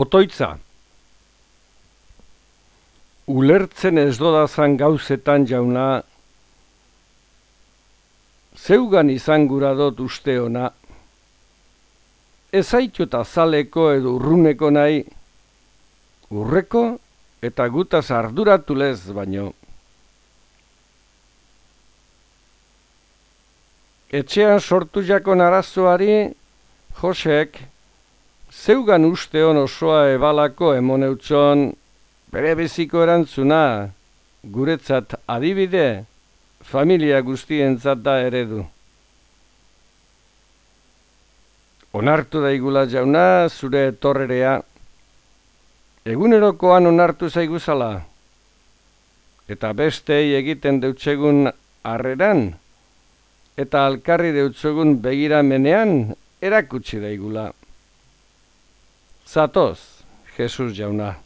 Otoitza. Ulertzen ez dodazan gauzetan jauna, zeugan izan gura dut uste ona, ez eta zaleko edo urruneko nahi, urreko eta gutaz arduratu lez baino. Etxean sortu jakon arazoari, Josek, Zeugan uste hon osoa ebalako emoneutzon, bere beziko erantzuna, guretzat adibide, familia guztientzat da eredu. Onartu daigula jauna zure etorrerea, egunerokoan onartu zaiguzala, eta bestei egiten deutsegun harreran, eta alkarri deutsegun begiramenean erakutsi daigula. Satos, Jesús Yauna.